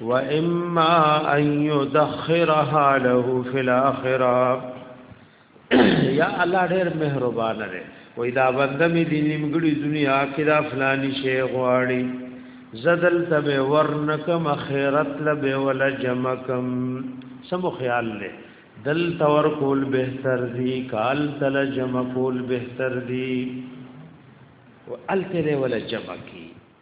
واما ان يدخرها له في الاخره یا الله ډېر مهربان دی وای دا بنده می دی نیمګړي دنیا کې دا فلانی شی غواړي زدل تب ورنکم خیرت لب ول جمکم سم خیال له دل تور کول بهتر دی کال تل جمع کول بهتر دی او الته ول جمع کی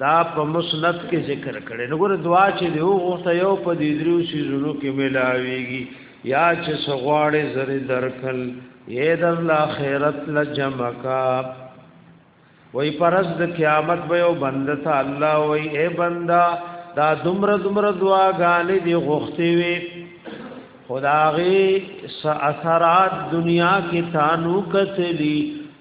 دا په مسند کې ذکر کړي نو ګور دعا چې دی وغوښته یو په دې درو سيزونو کې ملاويږي یا چې سغواړې زری درکل یې در لا خیرت لجمکا وای پرز د قیامت به یو بند ته الله وای اے بندا دا دمر دمر دعا غانې دی غوښتي وي خداغي اثرات دنیا کې تانو کتلی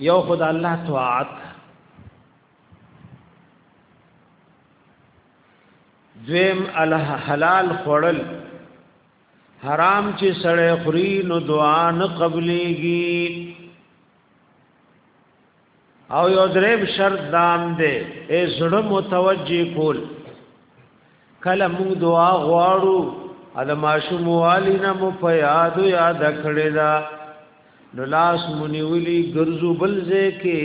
یو خدای الله طاعت دویم الله حلال خړل حرام چې سړی خوري نو دعا نه قبليږي او یو دریم شرط دام دی اے زړه متوجی کول کله موږ دعا غواړو ا د ماشوم والی نه مو په یاد یاد کړی دا نو لاس مونیولی ګرځو بل ځکه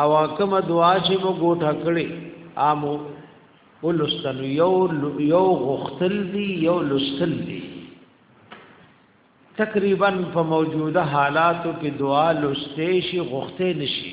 او کوم دعا چې مو ګوټ کړی امو ولستل یو یو غختل دی یو لستل دی تقریبا په موجوده حالاتو کې دعا لسته شي غخته نشي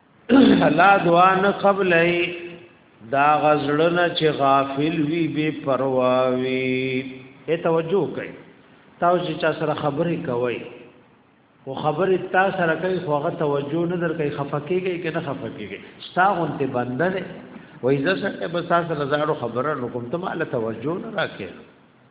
الله دعا نه قبلای دا غزړنه چې غافل وی بے پروا وی ته توجه کوي تاسو چې سره خبرې کوي او خبرې تا سره کوي خو هغه توجه نه در کوي خفقېږي کې نه خفقېږي ستا غونته بنده نه وای زه سره بس تاسو لزارو خبره نو کوم ته مال توجه نه راکې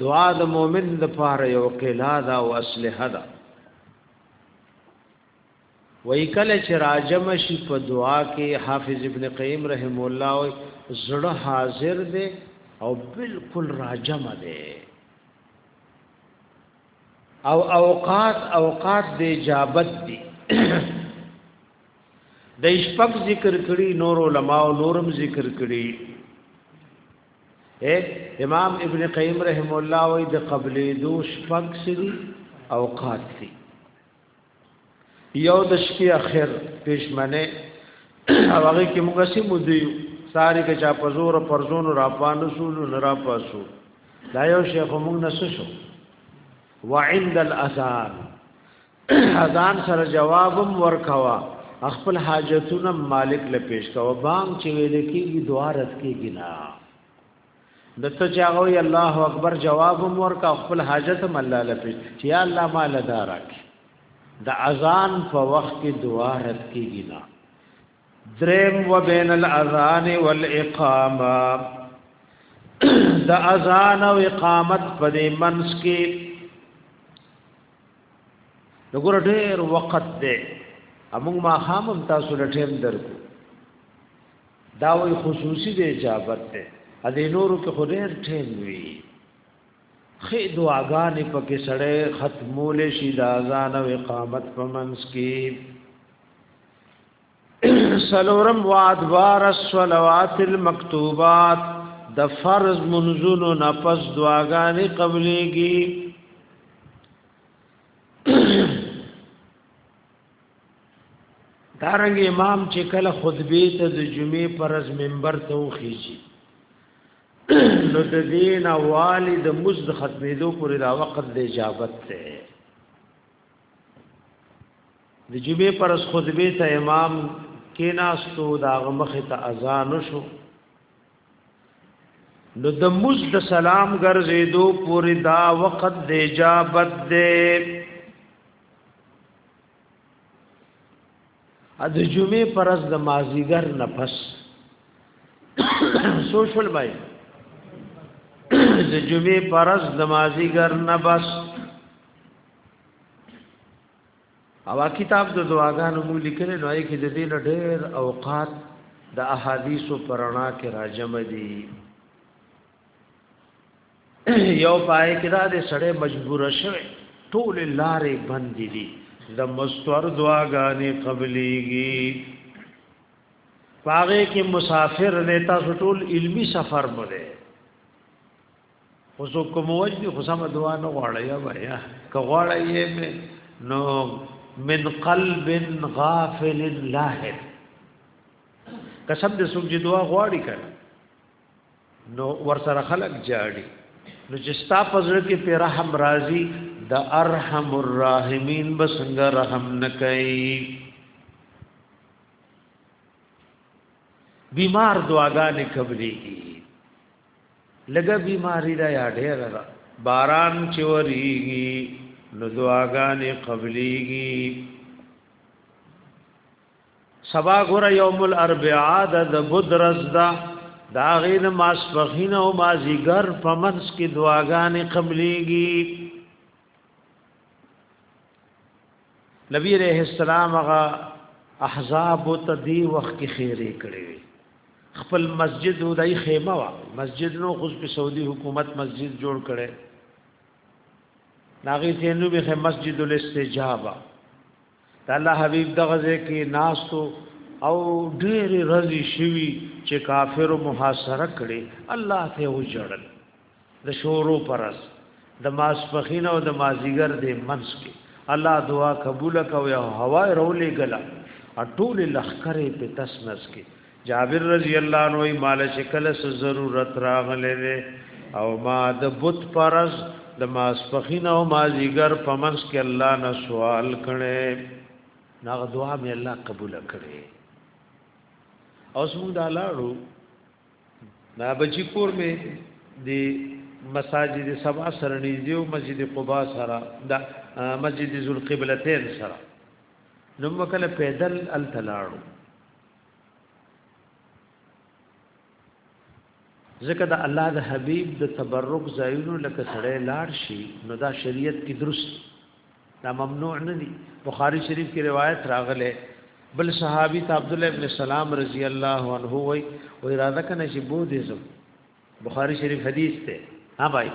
دعا د مؤمن د پاره یو قلا دا او اسلحه ده وای کله چې راجم شي په دعا کې حافظ ابن قیم رحم الله او زړه حاضر دی او بالکل راجم دی او اوقات اوقات د اجابت دي د شپږ ذکر کړي نور علما او نورم ذکر کړي اے امام ابن قیم رحم الله وی د قبلې دو شپږ سری اوقات دي یو د شپې اخر پښمنه هغه کې موږ سي مودي ساری کې چا په زور پر زون را پانو سول نه را پاسو دا یو شیخ موږ نسو شو وعند الاذان اذان سره جوابم ورکوا خپل حاجتونه مالک له پیش کوا بام چې ویل کېږي دعا رد کېږي نه د ته چاغو ی الله اکبر جواب مور کا خپل حاجت م الله لپی چې یا الله مال دارک د اذان په وخت کې دعا رد کیږي نه درم و بین الاذان والاقامه د اذان او اقامت په دې منس کې نګور ډېر وخت دی امون ما خام تاسو لټیم درکو دا وی خصوصي دی اجابت دی ا دې نورو کې خو ډېر ټیم وی خې دعاګانې پکې سړې ختمول شي د اذان او اقامت په منځ کې سلورم وادوار الصلوات المکتوبات د فرض منزونو نفس دعاګانې قبليږي دارنګ امام چې کله خطبه ته د جمعې پرز منبر ته وخیږي نو د دین والد مزد ختمېدو پورې دا وخت د اجابت ته د جمعې پر اس خطبه ته امام کیناستو دا غمخه ته اذان شو نو د مز د سلام ګرځېدو پورې دا وخت د اجابت دی ا د جمعې پرز د مازیګر نه پس سوشل بای د جمعې پرز د مازیګر نه بس او کتاب د دعاګانو مو لیکل نو یې کې د دې ډېر اوقات د احادیثو پرانا کې راجم دي یو پای کې دا د سړی مجبور شوی ټول لارې بند دي د مستور دعاګانې قبليږي پاره کې مسافر نه تاسو ټول علمی سفر بده اوس کوم وجد خو سم دعا نه غواړی یا بیا که غواړی یې نو من قلب غافل لاهر قسم دې سوچ دعا غواړي کړه نو ورسره خلق جاړي نو چې ستا پزړه کې په رحم راضي د ارحم الراحمین بسنګ رحم نکای بیمار دعاګانې قبلېږي لګه بیماری را یا ډېر را باران چوریږي نو دعاګانې قبلېږي سبا ګور یوم الاربعاء د بدرز دا دا غین ماسفخین او مازیګر پمنس کی دعاګانې قبلېږي نبی رحم السلام هغه احزاب ته دی وخت کې خیره کړې خپل مسجد او دای خیمه وا مسجد نو خو په سعودي حکومت مسجد جوړ کړي ناغي تینو به مسجد الاستجابه د الله حبیب دغه ځکه ناسو او ډېر رضی شوی چې کافر محاصره کړي الله ته وجړل د شورو پرس د ماسپخین او د مازیګر د منس کې الله دعا قبول کوي او هوا رولې ګلا ټول لخرې په تسنس کې جابر رضی الله عنه وی مال شکل س ضرورت راغله او ما د بت پرز د ماسپخین او مازیګر پمنس کې الله نه سوال کړي ناغه دعا مې الله قبول کړي او څنګه دا لاړو دا بچی کور مې دی مساجد سبا سره نږدې او مسجد قباء سره دا مسجد ذوالقبلتین سره نو مکل پیدل ال تلاړو ځکه د الله د حبيب د تبرک ځایونو لکه سړی لاړ شي نو دا شریعت کې درست دا ممنوع نه دي بخاری شریف کې روایت راغله بل صحابي ته عبد الله ابن سلام رضی الله عنه وای او اراده کنه چې بودیزم بخاری شریف حدیث ته ها بھائی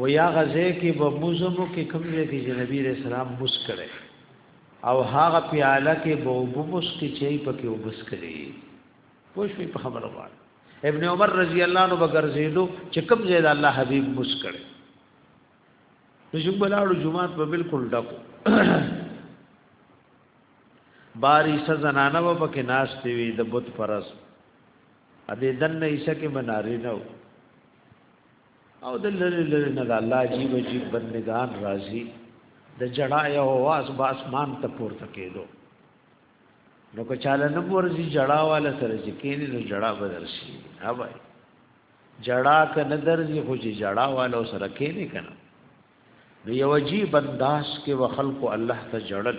و یا غزه کې به موزمو کې کوم ځای کې چې نبی رسول الله مس کړي او هغه پیاله کې به وبو مس کې چې په کې وبس کړي پوښ په خبره وایي ابن عمر رضی الله عنه بغرزیدو چې کوم ځای د الله حبیب مس کړي نو چې بلاړو جمعات په بالکل ډکو باری سزنانه و پکې ناس دی وی د بت پرس ا دې دنه ایسه کې مناري نه او د لری لری نه د الله عجیب عجیب بندگان راځي د جړا یو واس با اسمان ته پورته کېدو نو که چاله نه ورځي جړا والا سره چې کېنې نو جړا بدل شي ها بھائی جړا که نه درځي خو چې جړا والا سره کېنې کنه نو یو عجیب انداز کې وخلق الله ته جړل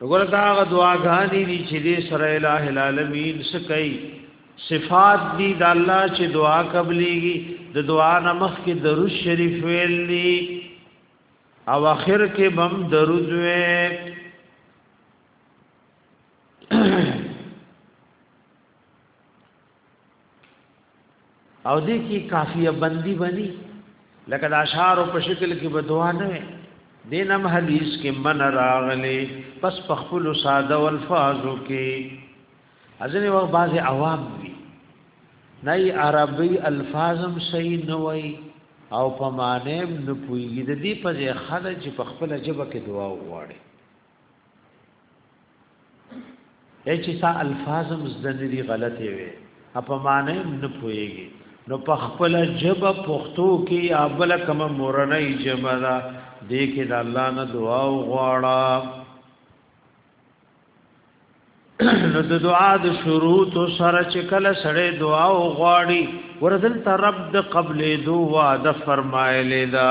وګوره دا غ دعاګانې دي چې دې سره الٰه العالمین سکي صفات دي د الله چې دعا قبليږي د دعا نمخ کې درود شریف ویل دي او اخر کې بم درود ویل او دې کې کافیه بندي بني لکه د اشعار په شکل کې به دعا نه وي دینم حدیث کې من راغلي پس په خپل ساده الفاظو کې ازنه وخت بعض عوام دي نه عربي الفاظم صحیح نه وای او په معنی نه پويږي د دې په ځای خدای چې په خپل جبه کې دعا وغواړي اې چې تا الفاظم زده نه دي غلطې وي اپا معنی نه پويږي نو په خپل جبه پښتو کې یا بل کوم مورنۍ جبه دا دې کې د الله نه دعا وغواړه نو د دعا د شروط سره چې کله سړی دعا وغواړي ورزل ته رب د قبلې دعا د فرمایلې ده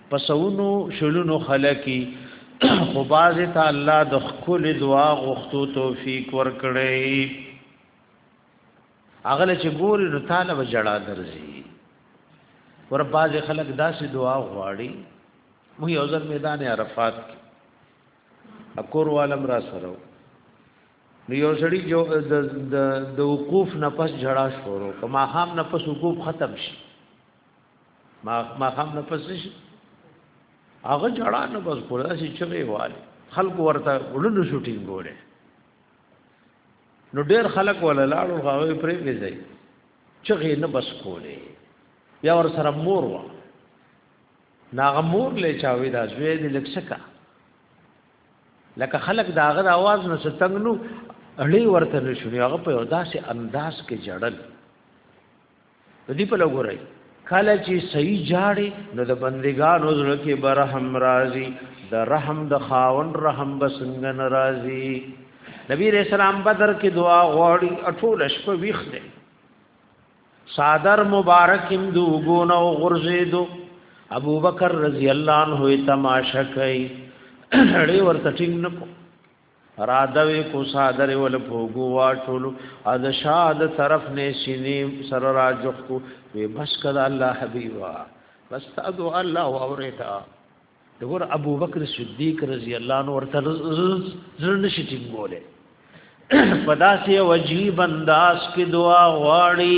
پسونو شلونو خلقی خو باز ته الله د خپل دعا غوښتو توفیق ورکړي اغله چې ګوري نو طالب جړه درځي ور باز خلک داسې دعا غواړي مو یو ځل میدان عرفات اکور والم را سره نو یو سړی جو د د وقوف نه پس جړه شروع کما هم نه پس وقوف ختم شي ما ما هم نه پس شي هغه جړا نه بس کوله چې چغې والي خلق ورته ولونو شوټینګ ګوره نو ډېر خلق ولا لاړو هغه پرې وځي چغې نه بس کوله یا ور سره مور وا ناغه مور لې چاوي دا زوی دې لکسکا لکه خلق داغه د आवाज نو ستنګ نو اړې ورته نشو هغه په داسې انداز کې جړل نو دی په لګورای کله چې صحیح جاړي نو د بندګانو زړه کې برحم راضي د رحم د خاون رحم بسنګ ناراضي نبی رسول الله بدر کې دعا غوړي اټول شپه ویخ دي صادر مبارکم دو ګونو غرزیدو ابو بکر رضی الله عنه تماشا کوي اړې ورته ټینګ نکو رادوي کو صادر ول فوګو واټول از شاد طرف نه سینې سر راجخ کو وی بس کړه الله حبیبا بس تاسو الله اورتا دغور ابو بکر صدیق رضی الله عنه ورته زړه نشي ټینګوله پداسې وجیب انداز کې دعا غواړي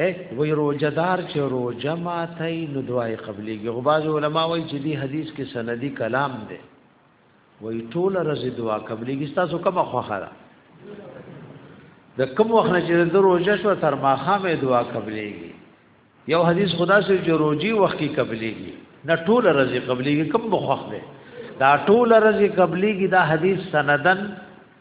اے وی روزه دار چې روزه ماتای نو دعای قبلېږي خو بعض علما وایي چې دی حدیث کې سندي کلام دی وی ټول ورځ دعا قبلېږي تاسو کومه خوخه ده د کوم وخت نه چې د روزه شو تر ماخامه دعا قبلېږي یو حدیث خدا سره چې روزي وخت کې قبلېږي نه ټول ورځ قبلېږي کوم خوخ دی دا ټول ورځ قبلېږي دا حدیث سندن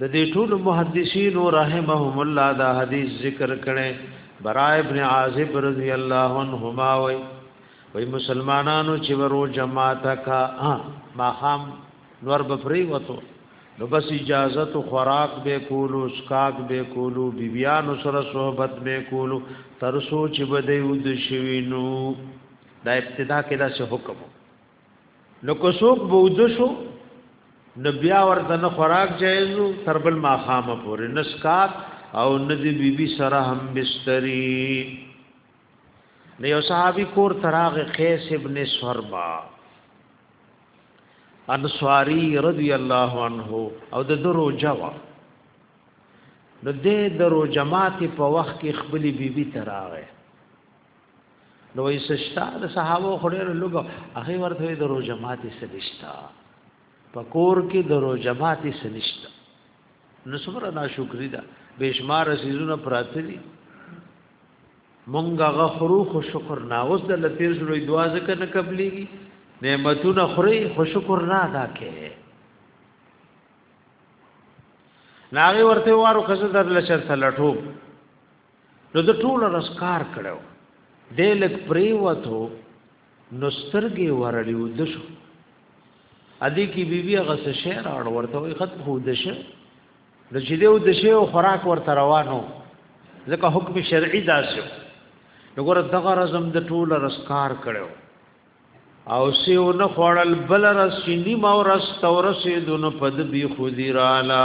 د دې ټول محدثین رحمهم الله دا حدیث ذکر کړي برا ابن عازب رضی الله عنهما وی وی مسلمانانو چې ورو جماعت کا ما خام نور بفری وته نو بس اجازه تو خوراک به کولو اسکاک به کولو بیبیانو سره صحبت به کولو ترسو چې بده ود شوینو دا ابتدا کې دا څه حکم نو کو څوک بوده شو نو بیا ورته نه خوراک جایزو تر بل ما خامه پورې نسکات او ندی بی بی سره هم بستری نو یو صحابي کور تراغ قیس ابن سربا انصاری رضی الله عنه او د درو جوا نو د درو جماعت په وخت کې خپل بیبي تراغه نو یې سشتا د صحابه خوري لوګ هغه ورته د رو جماعت سنشتا پکور کې د رو جماعت سنشتا نو سمره ناشکری ده بشمار سيزونه پراته دي مونږه غفرو خو شکر نه اوس د لتیر شروع دعا ځکه نه قبليږي نعمتونه خوري خو شکر نه ادا کوي ناغي ورته وارو خزه در لشر سلټو نو د ټول رس کار کړو د لګ پریوتو نو سترګې ورړې ود شو ادي کې بیبي هغه څه شی راړ ورته وي خط خو د شه د چې دیو د شه او خوراک ورته روانو ځکه حکم شرعي داسو نو ګور دغه رزم د ټول رس کار کړو او سیو نه خوړل بل رس چې نیمه ورس تورسې دونو پد بي خودي رالا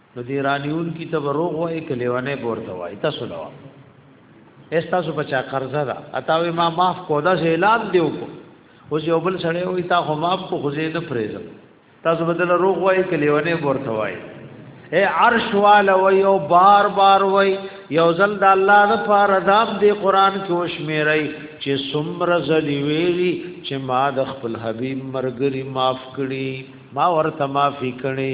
نو دی رانیون کی تب روغ وای کلیوانه بورته وای تاسو لوا استاسو بچا قرضه دا اتاوی ما معاف کو دا اعلان دیو کو اوس یو بل سړی وای تا خو معاف کو خو زه نه فریزم تاسو بدل روغ وای کلیوانه بورته وای اے عرش والا و یو بار بار و یو زل د الله د پاره داب دی قران کې وش میرای چې سمر زلی ویلی چې ما د خپل حبیب مرګری معاف کړي ما ورته معافی کړي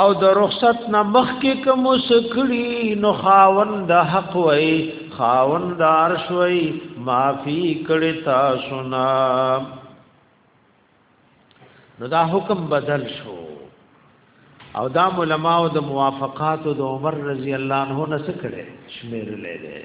او د رخصت نه مخکې کوم سکړي نو خاوند حق وای خاوند عرش وای معافي کړي تاسو نه نو دا حکم بدل شو او دا علماء د موافقات د عمر رضی الله عنه نه سکړي شمیر لیدل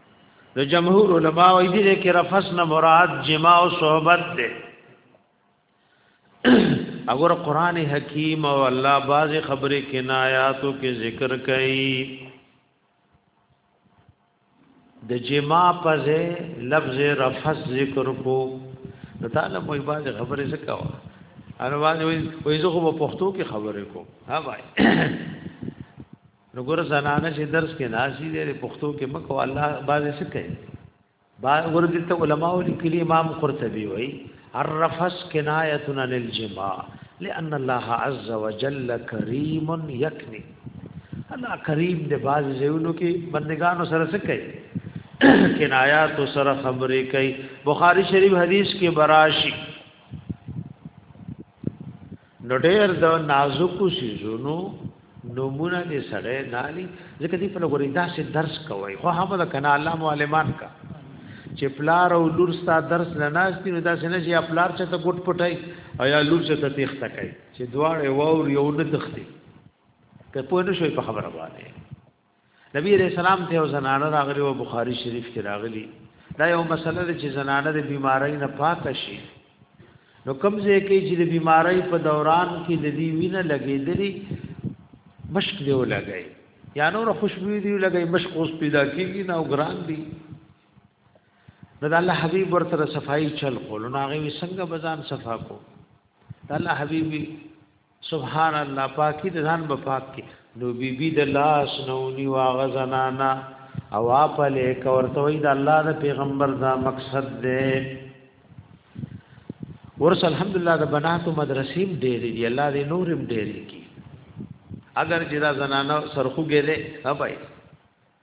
د جمهور علما وی دي کې رفس نه مراد جما او صحبت ده اگر قران حکیم او الله باز خبره کې نایاتو کې ذکر کړي د جما پزه لفظ رفس ذکر کو د تعالی مو باز خبره څه کاوه اروان وي وي زه خو په پښتو کې خبره کوم ها بھائی نو ګور زنانه چې درس کې ناشي دې پښتو کې مکو الله باز څه کوي با ورته ته علما او لیکلي امام قرطبي وای الرفس کنایتنا للجماع لان الله عز وجل کریم یکنی الله کریم دې باز زیونو کې بندگانو سره څه کوي کنایات سره خبرې کوي بخاری شریف حدیث کې براشي نو ډېر د نازکو سيزونو نمونه دې سړې نالي ځکه دې په لګوري دا سي درس کوي خو هغه د کنا الله معلمان کا چې پلار او لور ستا درس نه ناشتي نو دا څنګه چې پلار چې ته ګټ پټای او یا لور چې ته تخت کوي چې دواړه وور یو نه تختی که په نشوي په خبره باندې نبی علیہ السلام ته زنانه راغلی او بخاری شریف کې راغلی دا یو مسله ده چې زنانه د بیماری نه پاک شي نو کوم ځای کې چې د بیماری په دوران کې د دې وینه لګېدلې مشک دی ولګي یا نور خوشبو دی ولګي مشک اوس پیدا کیږي نه او ګران دی نو د الله حبیب ورته صفائی چل کول نو هغه څنګه بزان صفا کو د الله حبیبي سبحان الله پاکي د ځان په پاک کې نو بي بي د لاس نو ني واغ زنانا او اپ له کورته وي د الله د پیغمبر دا مقصد دی ورس الحمدلله د بناتو مدرسې ډېرې دي الله دې نورم ډېرې کی اگر چې دا زنانه سرخوږي ده ها بھائی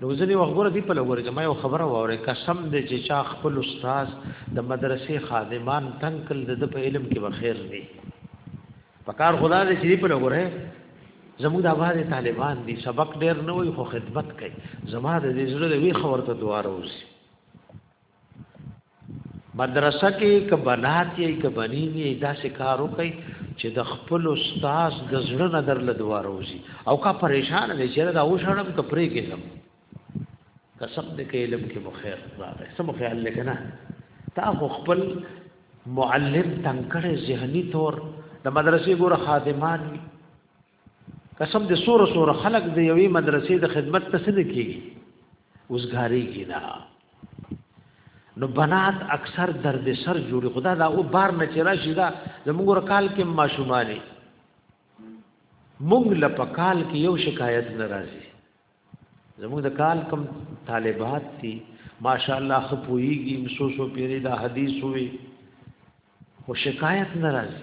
نو ځنی وګوره دی په لګور کې ما یو خبره وره قسم دې چې چا خپل استاد د مدرسې خادمان تنکل د په علم کې بخیر دی پکار خدا دې چې په لګوره زموږ د آباد طالبان دي سبق ډېر نه وي خو خدمت کوي زما د دې زړه وی خبر ته دواره اوسي مدرسه کې ک بنات یې ک بنین یې داسې کار وکي چې د خپل استاد د زړه نه در لدوا روزي او کا پریشان دي چې دا وشړم ک پرې کې زم قسم دې کې علم کې مخیر راغی سم خیال لکنه تا خو خپل معلم تنکړه ذهني تور د مدرسې ګور خادمان قسم دې سور سور خلق دې یوې مدرسې د خدمت ته سن کیږي اوسګاری کینا نو بنات اکثر درد سر جوړي خدا دا او بار نه چر شي دا زموږ رکال کې ماشومانی موږ له پکال کې یو شکایت ناراضي زموږ د کال کم طالبات دي ماشاءالله خپويږي مسوسو پیری دا حدیث وي او شکایت ناراضي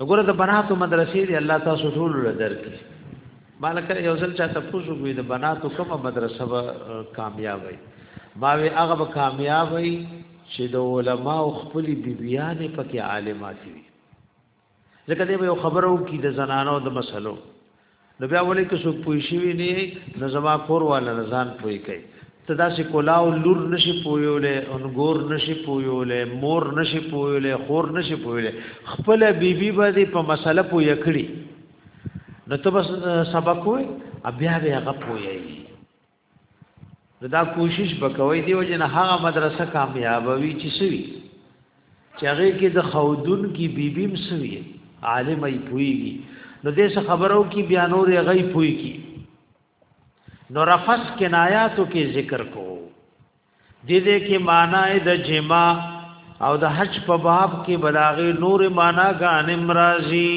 وګوره د بناتو مدرسې دی الله تاسو ټول له درکې مالک یو ځل چا ته پوښو کوي د بناتو کومه مدرسه به کامیاب وي ما وی هغه به کامیاب وي چې د علما او خپل بیبيانې پکې عالمات وي ځکه دې یو خبرو کې د زنانو د مسلو نو بیا ولې که څوک پوي شي نه نو زما کور والا ځان پوي کوي ته دا چې کولاو لور نشي پویولې انګور نشي پویولې مور نشي پویولې خور نشي پویولې خپل بیبي باندې په مسله پوي کړی نو ته بس سبق وې بیا بیا غپوي دا کوشش وکوي دی وجه نه هغه مدرسه کامیابوي چې سوي چې هغه کې د خودون کې بیبیم سوي عالم ای پويږي نو دې څه خبرو کې بیا نور یې غي پوي کی نو رفس کنایاتو کې ذکر کو دې دې کې معنی د جما او د حج په باب کې بلاغه نور معنی غانم راضي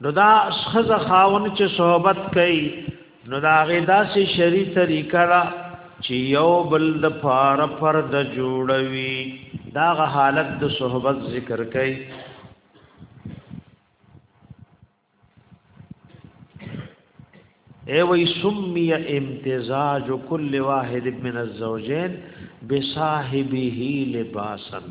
نو دا خزه خاون چې صحبت کوي نو دا غدا سي شری طریقه را چې یو بل د پار پر د جوړوي دا غ حالت د صحبت ذکر کوي ای وی سمی امتزاج کل واحد من الزوجین بصاحبه لباسن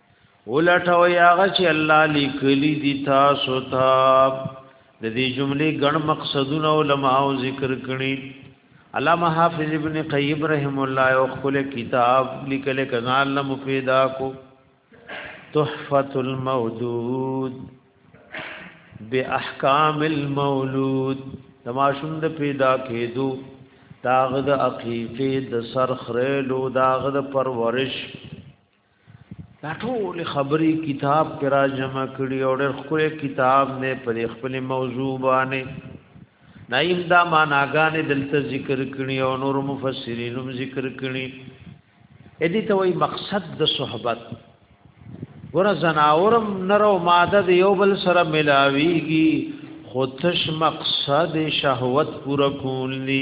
ولټوي هغه چې الله لیکلي دي تاسو ته د دې جملې ګڼ مقصدونه او لمحاو ذکر کړي علامه حافظ ابن قیم رحم الله او خپل کتاب لیکل کزان له مفیدا کو تحفۃ المودود باحکام المولود د ماشوم د پیدا کېدو داغه د عقیقې د سرخرلو داغه د پرورش دا ټول خبري کتاب پر جمع کړي او ډېر خوري کتاب نه پر خپل موضوع باندې نایم دا معناګان دلته ذکر کړي او نور مفسرین هم ذکر کړي اې دې ته وایي مقصد د صحبت ور زناورم نر او ماده د یو بل سره ملاويږي خودش مقصد شهوت پورا کول دي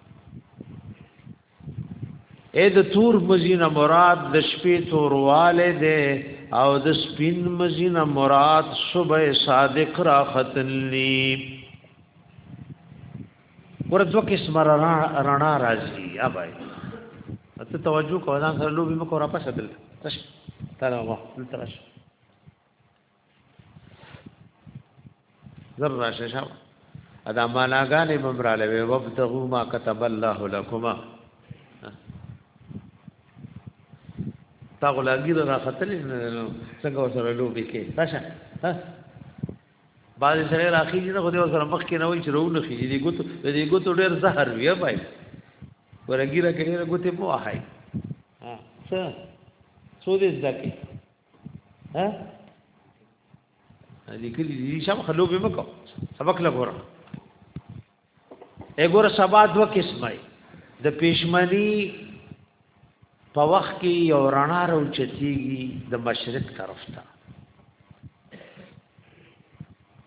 اې د تور مزینه مراد د شپې تورواله ده او د سپین مزینه مراد صبح صادق را ختلی ور دو قسم رڼا رڼا راځي یا بای ته توجه کوه ځان سره لوبي مکو را پښه دل تش تر ما تل ترش زر راشه شاو ادا ماناګانې بمراله وی وبتغوا ما كتب الله لكما تا غلاګیر را خطلې څنګه وسره لوبي کې راشه ها باز سره راخی دي خو دې سره مخ کې نه وای چې روونه خې دي ګوت دې ګوت ډېر زهر وی بای ورګیره کې ډېر ګوتې مو وای ها څه څو دې ځکه ها لیکل دي شم خلو به مکو سبق لا ګورم اے ګور سبا دو قسمه د پېشمنی په وخت کې یو رڼا راوچتیږي د مشرق طرف ته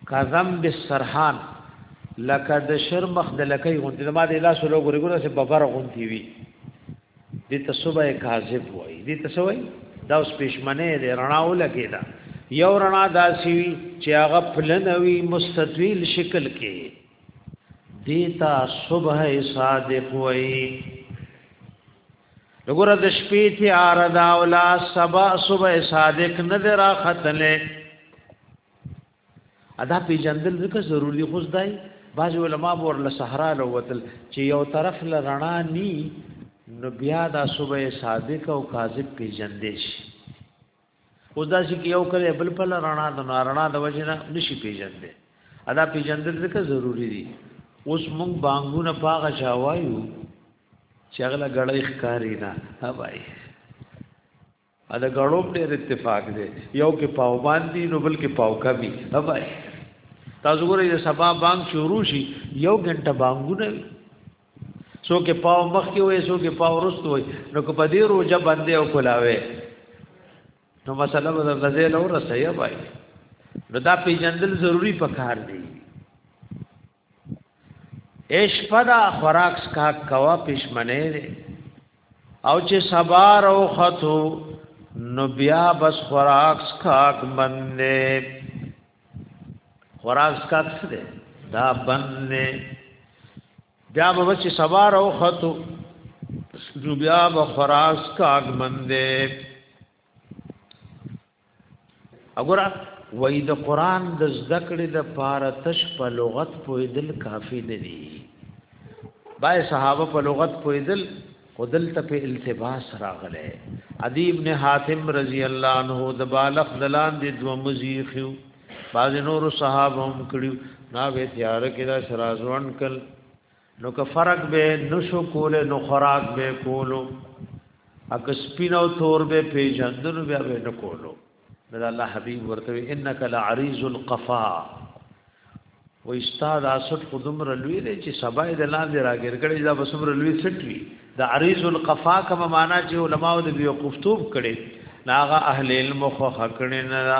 کزم بالسرحان لکه د شر مخ د لکې غونډې ما د لاس له ګوري ګوره چې ببر غونډې وي دې ته صبح کاذب وای دې ته سوې دا اوس پښمنه دې رڼا ولګې دا یو رڼا داسي وي چې هغه پلنوي مستطیل شکل کې دې ته صبح صادق وای وګوره د شپې ته اردا ولا سبا صبح صادق نظر ختلې ادا پیجندل ځکه ضروری خو ځای بعض علما ور له صحرا له وتل چې یو طرف له رڼا ني نو بیا دا صبح صادق او کاذب پیجندې شي او دا چې یو کله بل په رڼا د رڼا د وجه نه نشي پیجندې ادا پیجندل ځکه ضروری دي اوس مونږ بانګونه پاغه چاوایو چې هغه غړې ښکاری نه هواي دا غړوب ډېر اتفاق دی یو کې پاو باندې نو بل کې پاو کمی هبای تاسو ګورئ چې سبا بانګ شروع شي یو غنټه بانګونه وي سو کې پاو مخ کې وي سو کې پاو رست وي نو کو پدې روزه باندې او کولاوي نو مسله به غزه لو رسیا بای نو دا پیجندل ضروری پکار دی اشپدا خوراک سکا کوا پښمنه دی او چې سبا رو خطو نو بیا بس خوراک سکا بندې خوراک سکا څه دا بندې بیا به چې سبا رو خطو نو بیا به خوراک سکا بندې وګوره وای د قران د زده کړې د پاره تش په لغت پویدل کافی نه دی بای صحابه په لغت پویدل خودل ته په التباس راغله ادی ابن حاتم رضی الله عنه د بالغ دلان د دو مزیخو باز نور صحابه هم کړیو نا وی تیار کړه سرازوان کړ نو که فرق به نشو کوله نو خوراک به کولو اک سپینو تور به پیجندنو بیا به نه کولو دا الله حبیب ورته انک لعریز القفا و استاد اسد خودم رلوی دی چې سبا د لاندې راګر کړي دا بسم رلوی سټوي د عریض القفا کما معنا چې علماو د بیوقفتوب کړي ناغه اهل علم خو حقنه نه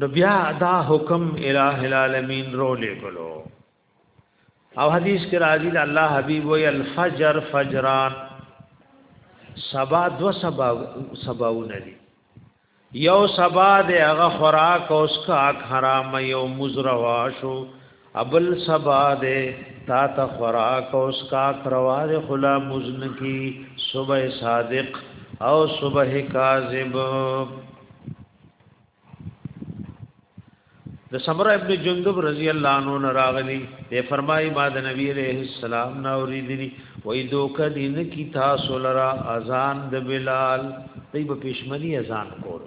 نو بیا دا حکم الہ العالمین رو لے گلو او حدیث کې راځي د الله حبیب وی الفجر فجران سبا دو سبا سباونه دي یو سبا د هغه خوراک او اسکاک حرام یو مزروا شو ابل سبا دې تا ته خوراک او سکاک روا دې خلا مزن کی صبح صادق او صبح کاذب د سمره ابن جندب رضی الله عنه نراغلی ته فرمای ما د نبی علیہ السلام نا اوریدلی وای دوک دین کی تاسو لرا اذان د بلال دی په پښمنی اذان کول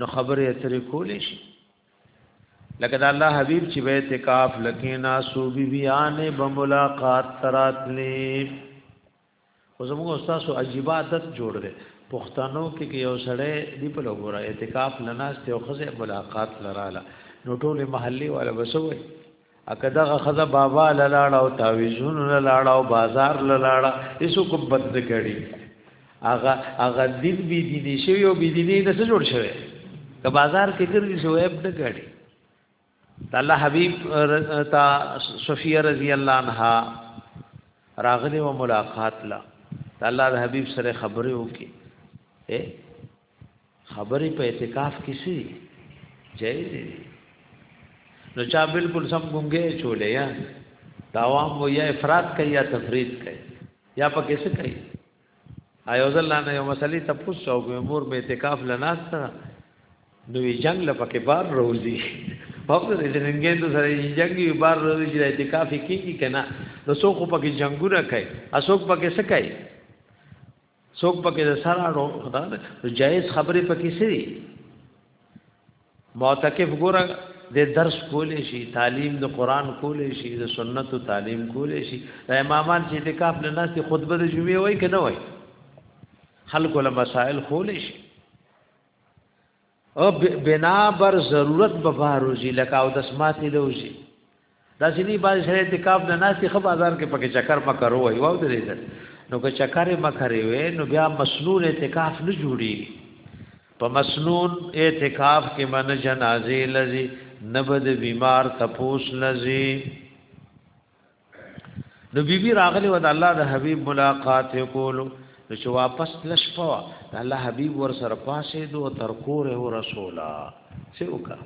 نو خبرې اترې کولې شي لکه دا الله حبيب چې به اعتکاف لکه ناسو بي بيانې به ملاقات تراتلې خو زموږ استاد سو عجیب عادت جوړ دی پښتنو کې کې یو سړی دی په لګوره اعتکاف لناست او خزه ملاقات لراله نو ټول محلي والا بسوي اکه دغه خزه بابا لاړه او تعویذون لاړه او بازار لاړه ایسو کو بد کړي اغه اغه دین بی دیني شوی او بی دیني نه جوړ شوی که بازار کې ګرځي شو ایب نه کړي الله حبیب تا صفیه رضی الله عنها راغلی و ملاقات لا الله د حبیب سره خبرې وکي خبرې په اعتکاف کې شي جایز دي نو چا بالکل سم ګونګې چولې یا دا عوام وو یا افراد کوي یا تفرید کوي یا پکې څه کوي ایو ځل نه یو مسلې ته پوښتنه وکړم مور مې اعتکاف لناسته نو یې جنگ لپاره بار روزي په دې چې ننګې ته سره یې جنگ یې بار روزي چې اعتکاف کیږي کنه نو څوک پکې جنگونه کوي اسوک پکې څه کوي څوک پکې د سره اړو خدا نو جایز خبرې پکې سری معتکف ګور د درس کولې شي تعلیم د قران کولې شي د سنت تعلیم کولې شي د امامان چې اعتکاف نه ناس خطبه د جمعې وای کنه وای خلکو له مسائل کولې شي او بنا بر ضرورت به بهر وځي لکه او د سماتې له وځي دا ځینې باز سره اعتکاف نه ناسي خو بازار کې پکې چکر مکر وای واو درې نو که چکر مکر وي نو بیا مسنون اعتکاف نه جوړي په مسنون اعتکاف کې من جنازې لذي نبد بیمار تپوس لذي نو بیبي راغلی و د الله د حبیب ملاقات کولو نو چې واپس لش پوا د الله حبیب ور سره پاسې دو تر کور او رسولا څه وکا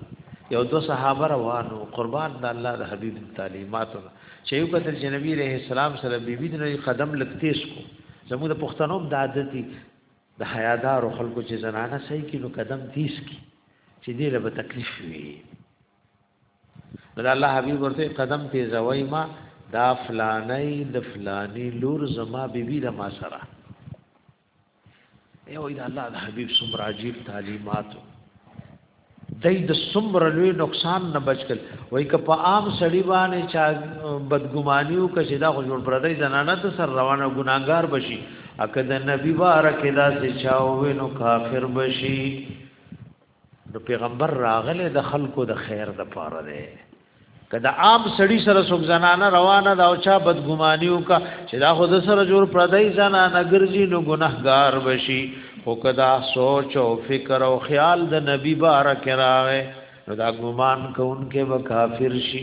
یو دو صحابه روانو قربان د الله د حبیب تعلیماتو چې یو کتل چې نبی رحم السلام سره بیبي د قدم لکتیس کو زموږ د پښتنو د عادت دي د حیادار خلکو چې زنانه صحیح کینو قدم تیس کی چې دې له تکلیف وي دا الله حبيب ورته قدم تیزوي ما دا فلاني د فلاني لور زما بيبي د ما سره ای وای دا الله د حبيب سمر عجیب تعلیمات دای د سمر لوی نقصان نه بچل وای ک په عام سړی باندې چا بدګمانیو ک چې دا خو جوړ پردای زنانه ته سر روانه ګناګار بشي اکه د نبی بارک دا چې چاوي نو کافر بشي نو پیغمبر راغله د خلکو د خیر د پاره ده کدا عام سړی سره څوک زنانه روانه دا او چا بدګمانیو کا چې دا خود سره جوړ پردای زنانه ګرځي نو ګناهګار بشي خو کدا سوچ او فکر او خیال د نبی بارک راغې نو دا ګمان کوونکې به کافر شي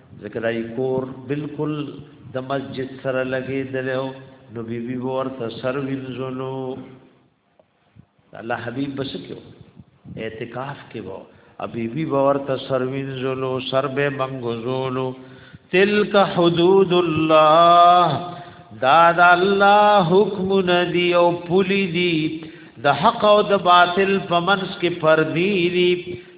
ځکه دای کور بالکل د مسجد سره لګېدلو نو بیبي بی ورته سر وینځلو الله حبیب بس کېو اعتکاف کې وو ابي بي باور ته سروین زلو سر به منغزولو تلک حدود الله داد الله حکم ندی او پولی دی د حق او د باطل په منس کې پردی دی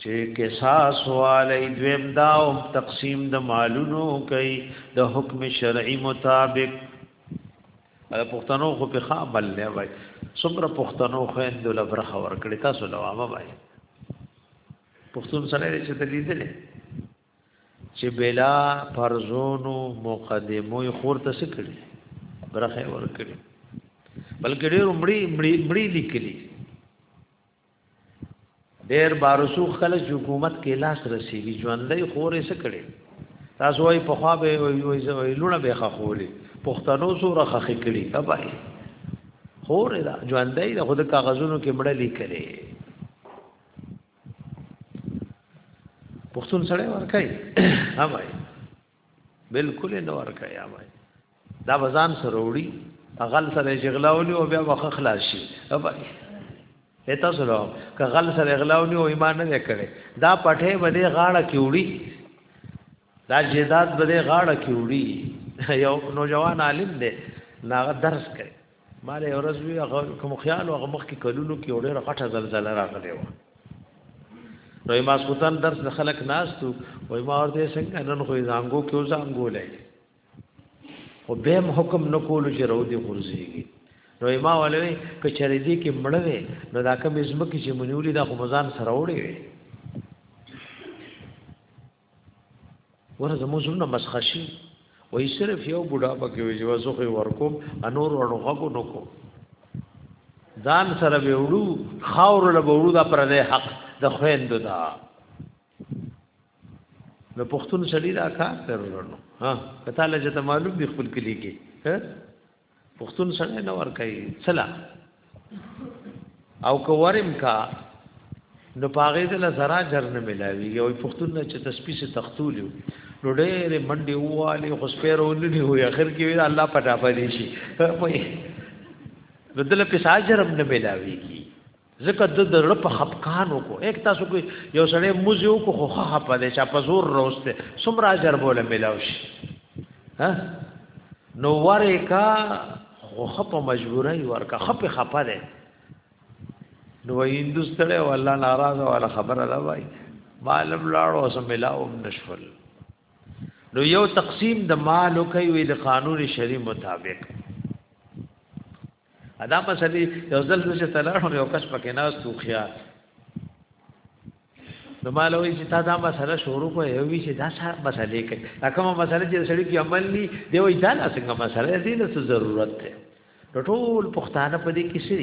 چې قصاص والی دویم دا او تقسیم د مالونو کوي د حکم شرعي مطابق دا پښتنو خو په خامل نه وای څومره پښتنو خو اندل برخه ورکړی تاسو لوامه وای پښتون سره چې دلیدلې چې بلا فرزونو مقدمو خور ته سکړي برخه ورکړي بلکې ډېر مړی مړی مړی لیکلي ډیر بارسو خلک حکومت کې لاس رسیږي ژوندۍ خورې څه کړي تاسو وايي په خوا به وي لونه به خخولي پښتنو سره خخ کړي تبای خورې دا ژوندۍ د خود کاغذونو کې مړه لیکلې پښتون سره ورکای هم وایي بالکل نه ورکه یا وای دا بزان سره وړي غل سره جغلاونی او بیا وخت خلاص شي اته سره که غل سره غلاونی او ایمان نه کړي دا پټه بده غاړه کیوړي دا جیداد بده غاړه کیوړي یو نوجوان عالم دی ناغه درس کوي مال یو ورځ وی هغه کوم خیال هغه مخ کې کلونو کې وړه غټه زلزلہ راغلی و نو ما سوتن درس د خلک ناستو وای ما ورته څنګه نن خو زنګو کې زنګو لای او به حکم نکول چې رو دي غرزيږي نو ما ولوي کچری دي کې مړوي نو دا کوم زمکه چې منولي دا خو مزان سره وړي وي ور زموږ نه مسخشي وای صرف یو بوډا پکې وي چې وسوخه ورکوم انور ورو غو نو کو ځان سره به وړو خاور له وړو دا پر دې حق د خويند دا نو پښتون سړی دا کار ترلونو ها کته لږه ته معلوم دی خپل کلی کې ها پښتون سره نه ور کوي چلا او کوارم کا نو پاغې د لزرا جر نه ملاوي یو پښتون نه چې تسبیح سے تختول یو نو ډېر منډي واله خو سپیرول نه وي اخر کې وی الله پټا پدې شي نو دل په ساجرم نه ملاوي کی ځکه د زړه په خپکان وکړو یک تاسو کې یو سړی موزي وکړو خو خه خپه دی چې په زور روسته څومره اجر بوله ملاو شي ها نو وره کا خو خپه مجبورای ورکا خپه خپه دی نو هندوستړی ولا ناراضه ولا خبره دا وای معلوم لاړو سم ملاو نشفل نو یو تقسیم د مال کوي د قانون شری مطابق ادا مسلې یو ځل چې تلاړو یو کس پکې ناس تو خیا نو مالوي چې تا دا مسله شروع کوې یو وی چې دا څه مسلې کوي دا کومه مسله چې سړی کې عمل ني دی وای دا نه څنګه مسله دې له ضرورت ده ټول پښتانه په دې کې شي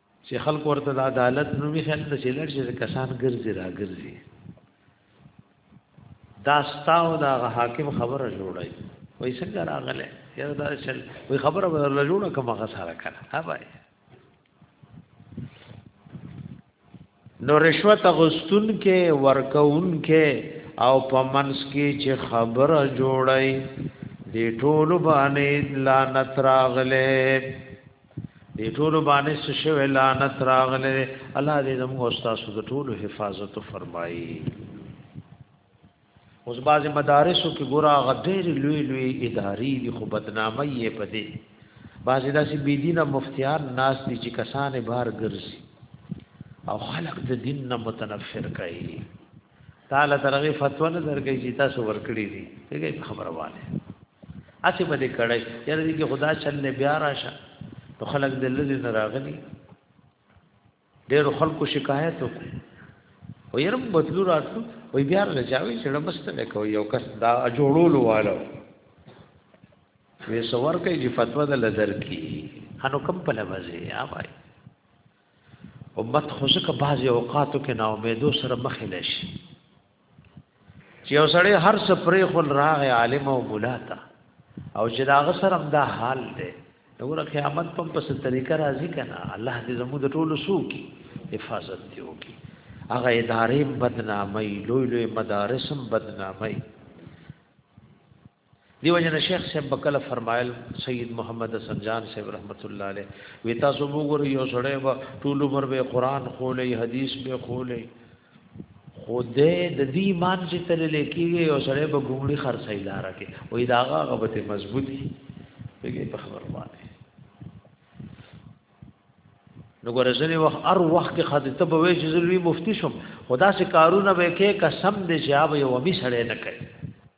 چې خلک ورته د عدالت نومي خیال د چیلر چې کسان ګرځي را ګرځي دا ستاو دا حاکم خبره جوړای وای څنګه راغله یره دا چل وای خبره بدل جوړه کومه غساره کړه ها بھائی نو رشوت غستون کې ورکون کې او په منس کې چې خبره جوړای دی ټول باندې لعنت راغله دی ټول باندې څه شوی لعنت راغله الله دې زموږ استاد د ټول حفاظت فرمایي اوس باز مدارسو کې ګورا غډېر لوی لوی اداري دي خو بدنامي یې پدې باز داسې بی دینه مفتیان ناس دي چې کسان بار ګرځي او خلق د دین نه متنفر کوي تعالی ترغه فتوا نه درګي چې تاسو ورکړي دي دغه خبره وانه اسی په دې کړه یاره دې خدا چل نه بیا راشه نو خلق دې لږ نه راغلي ډېر خلکو شکایت وکړ او يرم بدلو راتلو وی بیا رجاوي چې ډمست نه کوي یو کس دا جوړولو والو وی سوار کوي چې فتوا د لزر کی انو کم په لوازي یا وای امت خو ځکه بعضی اوقاتو کې نا امیدو سره مخ نشي چې یو سړی هر څه پرې خل راغی عالم او مولا ته او چې دا غسر هم دا حال دی وګوره قیامت په پس طریقه راځي کنه الله دې زموږ د ټولو سو کی حفاظت دی وکي هغه ادارې بدنامي لوی لوی مدارس بدنامي دیو جن شیخ صاحب بکله فرمایل سید محمد حسن جان صاحب رحمت الله علیه وی تاسو وګورئ یو سړی و ټول عمر به قران خولې حدیث به خولې خوده د دې ایمان چې تل لیکيږي یو سړی به ګومړي خرڅای لار کې وې داغه غبته مضبوطی بګې په خبر باندې نو ګورځنی وخت ار وخت کې خاطر ته به وې چې زلوی مفتی شم خدا سے کارونه به کې قسم دې چې اوبه یو می سړی نه کوي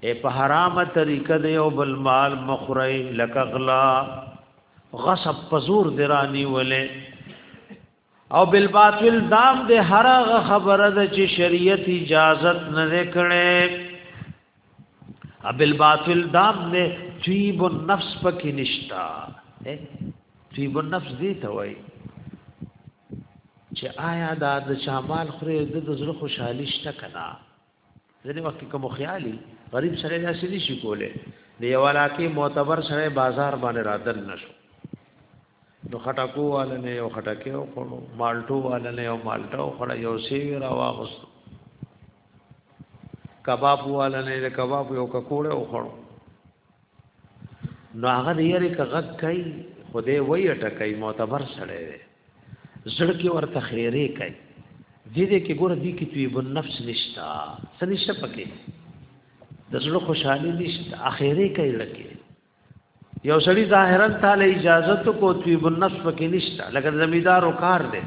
اے په حرامه طریقه دی او بل مال مخری لک غلا غصب پزور درانی ولې او بل باطل دام دے هرغه خبره ده چې شریعت اجازت نه کړي ابل باطل دام نه طیب النفس پکې نشتا طیب النفس دی ته وای چې آیا دا د چامال خره د زړه خوشحالي شته کنا ځنې وخت کې کوم خیالي غریب سره دا شي شي کوله د یو علاقې معتبر سره بازار باندې رادن نشو نو خټکو والا نه یو خټکه او خړو مالټو والا نه یو مالټا او خړ یو سی را واغست کباب والا نه د کباب یو ککوړه او خړو نو هغه د یری کغه کوي خدای وای ټکای معتبر سره دی زړه کې ورته خیره کوي دې دې کې ګور دې کې توی بن نفس نشتا سنشته پکې د زړه خوشحالي نشته اخیره کوي لکه یو سړی ظاهرا تعالی اجازه تو کو توی بن نفس پکې نشتا لکه زمیدار او کار دی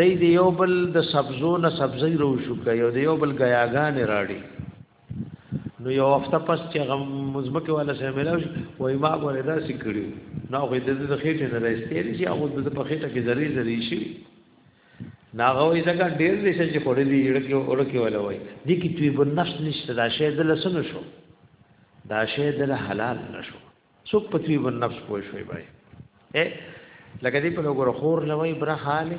دای دی یو بل د سبزو نه سبزی رو شو کوي یو دی یو بل غیاګان راړي نو یو هفته پس چې غم مزمکه والا سره ملاو شي وای ما غوړې دا سکړي نو غوې د دې خېټه نه راستېری شي هغه د په خېټه کې ذری ذری شي ناغوي ځکه ډېر دې چې خورلې یړکه اورکه ولا وای دې کې توی بن نفس نشته دا شی د لسنو شو دا شی د حلال نشو څوک په توی بن نفس پوي شوی بای اے لکه دې په لګور خور لوي برخاله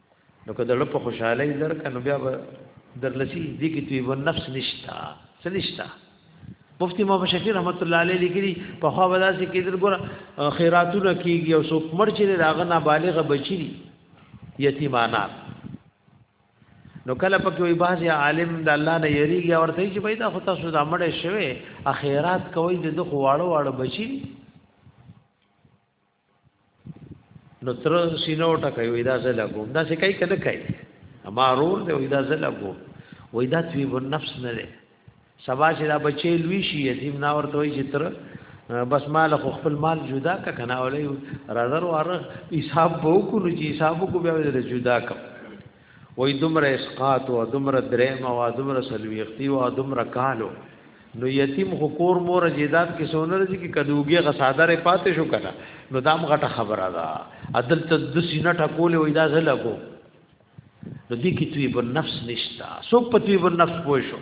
نو که دړه په خوشاله درک نو بیا به درلسی دي کې توی و نفس نشتا سنشتا مفتی محمد شفیع رحمت الله علیه لیکلی په خوا ودا سي کې در ګور خیراتونه کیږي او څوک مړ چې راغ نه بالغ بچی دي یتیمانات نو کله پکې وي بعضي عالم د الله نه یریږي او ورته چې پیدا خو تاسو د مړ شوي اخیرات کوي د خواړو واړو بچی نو تر سینو ټکای وې دا زله کوم دا څه کوي کنه کوي اما رور دی وې دا زله کوم وې دا توی بن نفس نه لري سبا چې دا بچي لوي شي یتیم نا ورته وي چې تر بس مال خو خپل مال جدا ک کنه ولې راځر واره حساب وو کو چې حساب کو بیا جدا ک وای دومره اسقاط او دومره دریم او دومره سلویختی او دومره کالو نو یتیم خو کور مور جیداد کې سونه رځي کې کدوګي غصادره پاتې شو کنه نو دام غټه خبره ده عدل ته د سینه ټکول وې دا زله کو نو دې کې توی بر نفس نشتا سو پتوی بر نفس پوه شو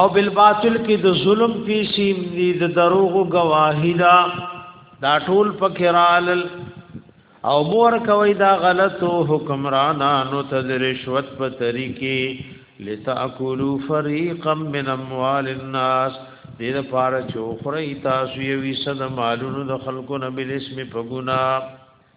او بالباطل کې د ظلم پیسې دي د دروغ گواهی دا دا ټول پکرال او مور کوي دا غلطو حکمرانانو ته د رشوت په طریقې لتاکلوا فريقا من اموال الناس دې لپاره چې خوري تاسو یې وسد مالونو د خلکو نه بل اسم په ګنا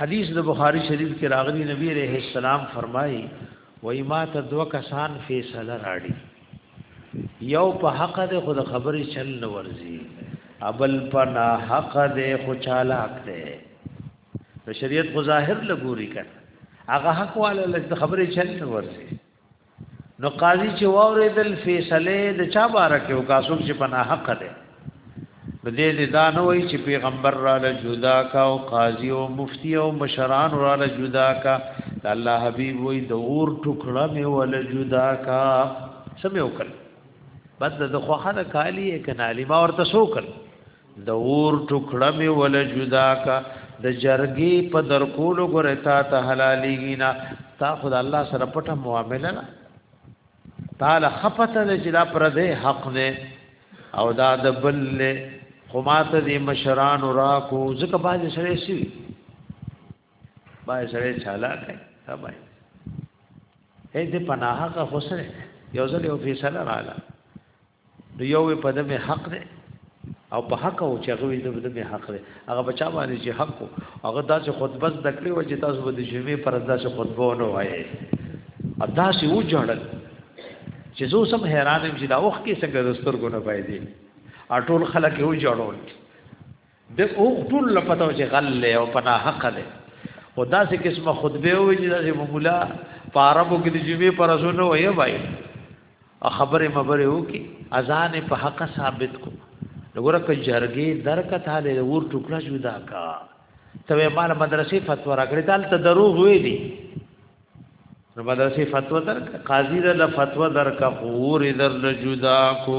حدیث د بخاری شریف کې راغلی نبی رحم السلام فرمایي وای ما ته دوه کسان فیصله راړي یو په حق ده خود خبرې چل نه ورزي ابل په نا حق ده خو چالاک ده د شریعت خو ظاهر لګوري کړه هغه حق والا لږ خبرې چل نه ورزي نو قاضي چې واورېدل فیصله د چا باره کې وکاسوب چې پناه حق ده نو دې دې دا نه وایي چې پیغمبر را له جدا کا او قاضي او مفتی او مشران را له جدا کا الله حبیب وایي د اور ټوکړه مې ول جدا کا سمې وکړ بد د خوخه د کالی کنالی ما ورته سوکل د اور ټوکړه می ول جدا کا د جرګی په در کولو ګره تا ته حلالېږي نه تا خود الله سره پټه معامله نه تعالی خپته د جلا پر دې حق نه او دا د بل له خمات دې مشران را کو ځکه باز سره سی باز سره چالا کوي تبای اې دې پناه کا خسره یو ځل یو فیصله رااله نو یو په د می حق دی او په حق او چې هغه د د می حق دی هغه بچا باندې چې حق هغه داسې خطبه د کړې و چې تاسو به د جمعې پر داسې خطبه ونه وایي ادا سی و جړل چې زه سم حیران یم چې دا وخت کې څنګه دستور ګونه پای دی اټول خلک یو جړول د اوختول لپاره چې غل له او پنا حق ده او داسې قسمه خطبه وي چې داسې مولا په عربو کې د جمعې پر ازونه وایي وایي او خبره مبره وکي اذان په حق ثابت کو وګوره ک جرګې درکته له ور ټوکړه جدا کا ته مال مدرسې فتوا راکړې دال ته دروغ وې دي نو مدرسې فتوا درک قاضي د فتوا درک خور در جدا کو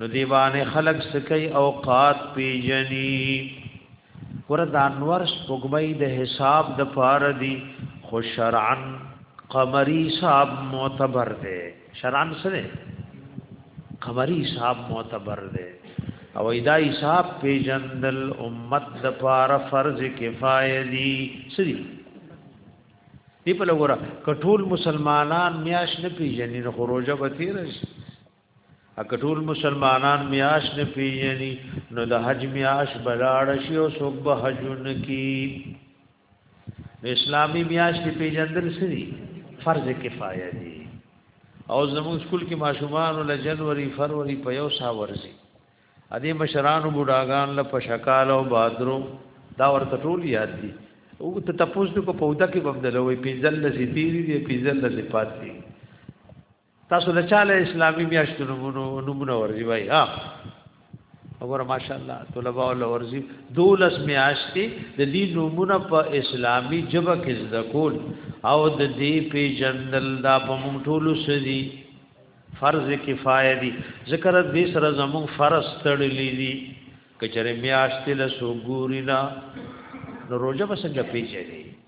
نو دی باندې خلق سکی اوقات پیجنی ور د انور سپوږمۍ د حساب د پار دی خو شرعا قمری حساب معتبر دی شرعا سره قمری حساب معتبر دی او ایدا حساب پیجندل امت د پار فرض کفایه دی سری دی په لور کټول مسلمانان میاش نه پیجنې خروجه به تیر شي اګه ټول مسلمانان میاش نه پیژني نو د حج میاش بلاړ شي او څوک به حج نه کی اسلامي میاش په پیژندل سری فرض کفایه دي او زموږ سکول کې ماشومان له جنوري فروری په یو سا ورزي ا دې مشرانو بډاګان له پشکال او بادرو دا ورته ټول یاد دي او ته تاسو کو پودا کې بمدلوي پیزل لسی تیری دی پیزل لسی پاتې تاسو د چاله اسلامي میاشتو نمونه نمونه ورځي وای ها وګوره ماشاءالله طلبه ول ورځي دولس میاشتي د دې نمونه په اسلامي جبه کې زده کول او د دې په جندل دا په مونږ ټولو سدي فرض کفایه دي ذکر دې سره زمون فرض تړلې دي کچره میاشتې له سوګورینا نو روزه بسنګ پیچې دي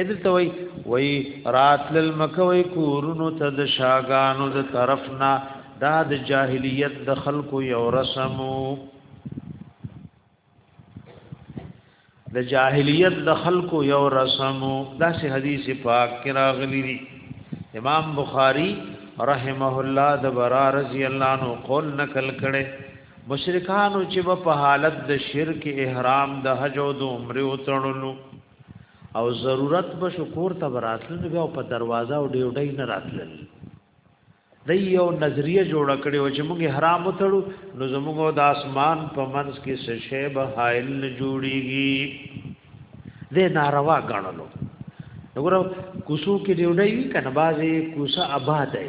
ادل ته وای وای راتل مکه وای کورونو ته د شاګانو د طرف نه دا د جاهلیت د خلکو یو رسمو د جاهلیت د خلکو یو رسمو دا سه حدیث پاک کې راغلی دی امام بخاری رحمه الله د برا رضی الله عنه قول نقل کړي مشرکانو چې په حالت د شرک احرام د حج او د عمره وتړلو او ضرورت به شکور ته براتل بیا او په دروازه او ډیوډۍ نه راتل د یو نظریه جوړ کړي او چې موږ حرام تړو نو زموږ د اسمان په منځ کې څه شی به حائل نه جوړيږي د ناروا غاڼلو وګوره کوسو کې ډیوډۍ وی کنه بازي کوسه آباد دی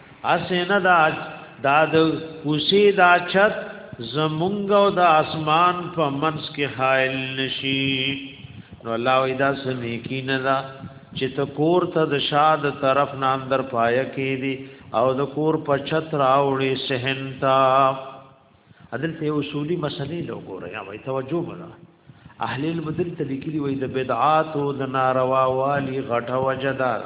اسنه دا دا د کوسی دا چت زمونږ او د اسمان په منس کې حائل نشي نو الله وی دا سمې کی نه دا چې ته کور ته د شاد طرف نه اندر پایا کې دي او د کور په چت راوړي سهنتا عدل ته اصولي مسلې لوګوره یا وای توجه وکړه اهل البدل تلګری وای د بدعات او د ناروا والی غټه وجدار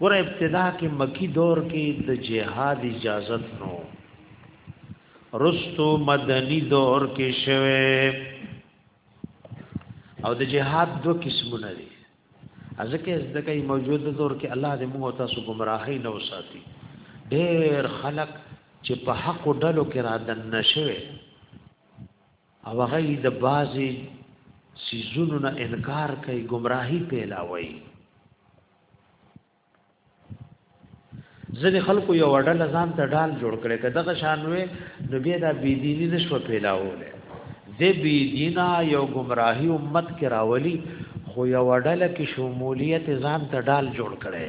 ګوره ابتدا کې مکی دور کې د جهاد اجازت نو رستو مدنی دور کې شوه او د جهاد دو قسمونه دي ازکه از د کوي موجوده دور کې الله دې موږ تاسو گمراهي نه وساتي ډېر خلک چې په حق ډلو کې را دن نشوي او هغه د بازي سيزونو نه انکار کوي گمراهي پیلاوي ځنې خلکو یو اډل ځان ته ډال جوړ کړي کده غشانوي نو بیا دا بی دیني نشو پیلاوله دې بی دینا یو گمراهي امت کې راولي خو یو اډل کې شمولیت ځان ته ډال جوړ کړي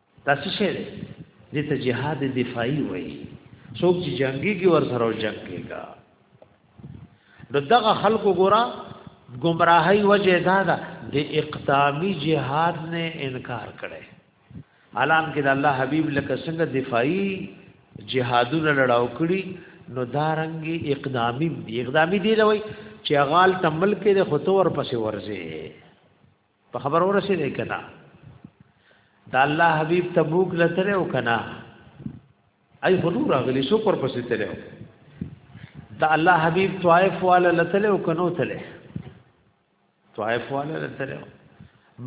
دا څه شی دی دې ته جهاد دفاعي وایي څوک چې جنگيږي ور سره جنگيږي نو دغه خلکو ګورا گمراهي وجه دا ده د اقدامي جهاد نه انکار کړي الان کې د الله حبيب لکه څنګه دفاعي جهادونه لړاو کړي نو دارنګي اقدامي دی اقدامي دی لوي چې غال تمل کې د خطو ور پسې ورځي په خبر ورسې دی کنا دا الله حبیب تبوک لتره او کنا ای خلو راغلی سو پر پسې تلو دا الله حبیب طائف والا لتله او کنو تله طائف والا لتله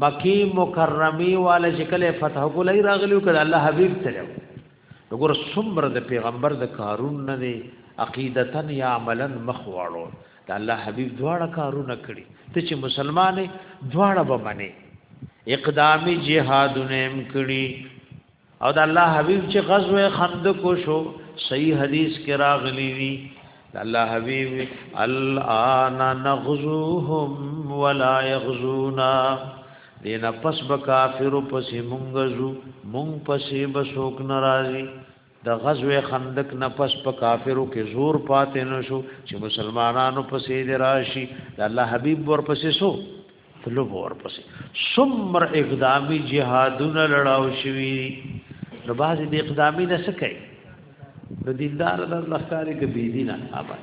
مکی مکرمی والا شکل فتح کولای راغلی او کړه الله حبیب تلو وګوره څومره د پیغمبر د کارون نه دی عقیدتا یا عملا مخ واړو د الله حبیب دواړه کارونه کړی ته چې مسلمان دواړه به منی اقدامی جهادونه هم کړی او د الله حبیب چې غزوه خندق شو صحیح حدیث کې راغلی دی د الله حبیب الان نغزوهم ولا یغزونا دینا پس به کافرو پسې مونږ زو مونږ پسې به څوک ناراضي د غزوه خندق نه پس په کافرو کې زور پاتې نشو چې مسلمانانو پسې دی راشي د الله حبيب ور پسې سو طلب ور پسې سمر اقدامي جهادونه لړاو شوي نو بعضې د اقدامي نه سکه د دیندار د لخکارې کې بيدینه آباد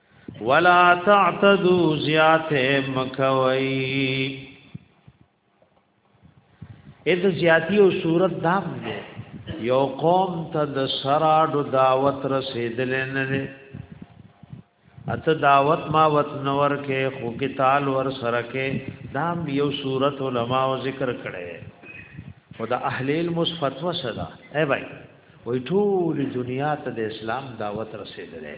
ولا تعتدوا زیات مکوي اذ زیاتی او صورت دام دی یو قوم ته د سراډو دعوت رسیدل نه دی اته دعوت ما وت نور کې خو کې تال ور سره کې دام یو صورت علما او ذکر کړي او د اهل علم فتوا صدا اے بھائی وای ټول دنیا ته د اسلام دعوت رسیدلې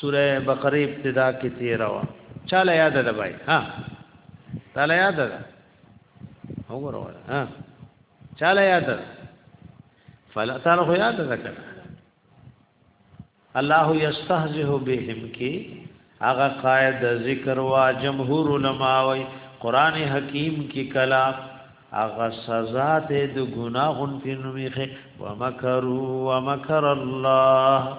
سوره بقره ابتدا کې تیر وا چاله یاد ده بای ها تعالی یاد ده وګوره ها چاله یاد ده فلا تعالی خو یاد ده کنه الله یستهزئ بهم کی هغه قائد ذکر وا جمهور علما وای قران حکیم کی کلا هغه سزا ته د ګناهون په نومخه ومکروا ومکر الله